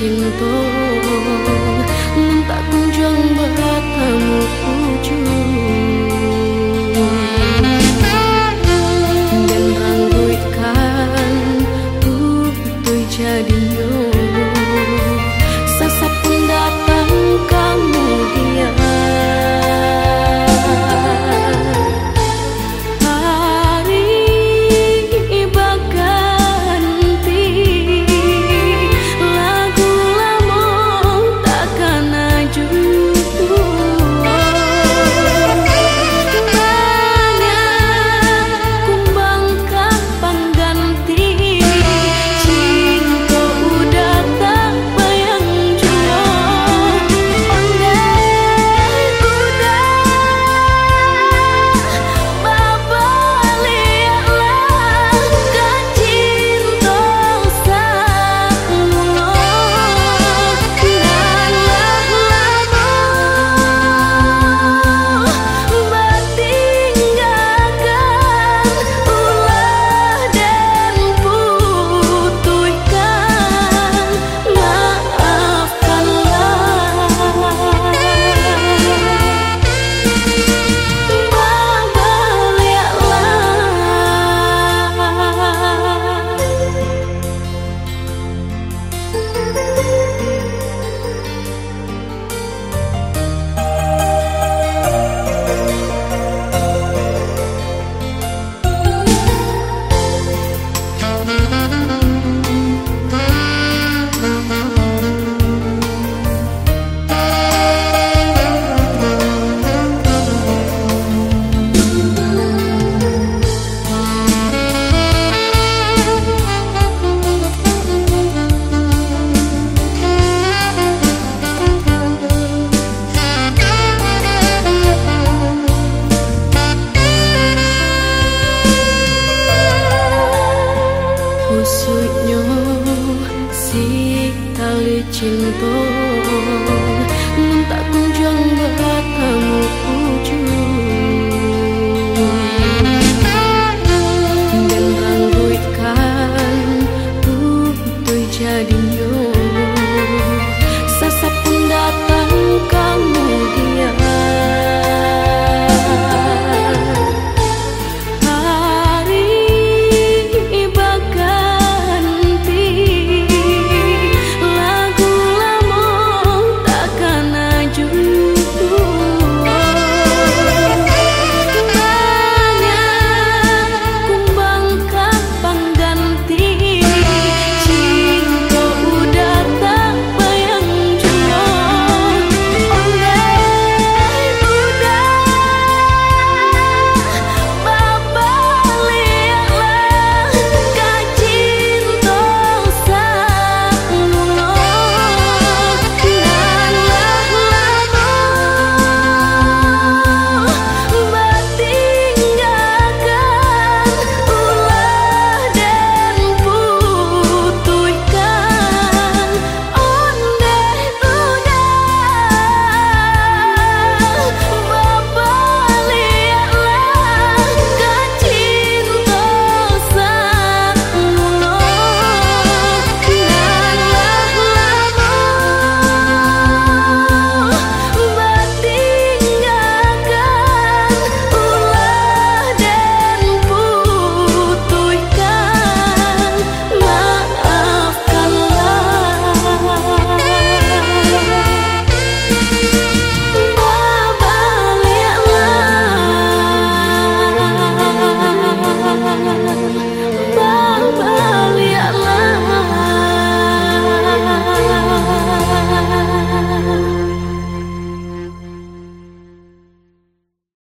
cinta Tak kunjung bertemu ujung Dan rambutkan putih jadi nyo si tali cinta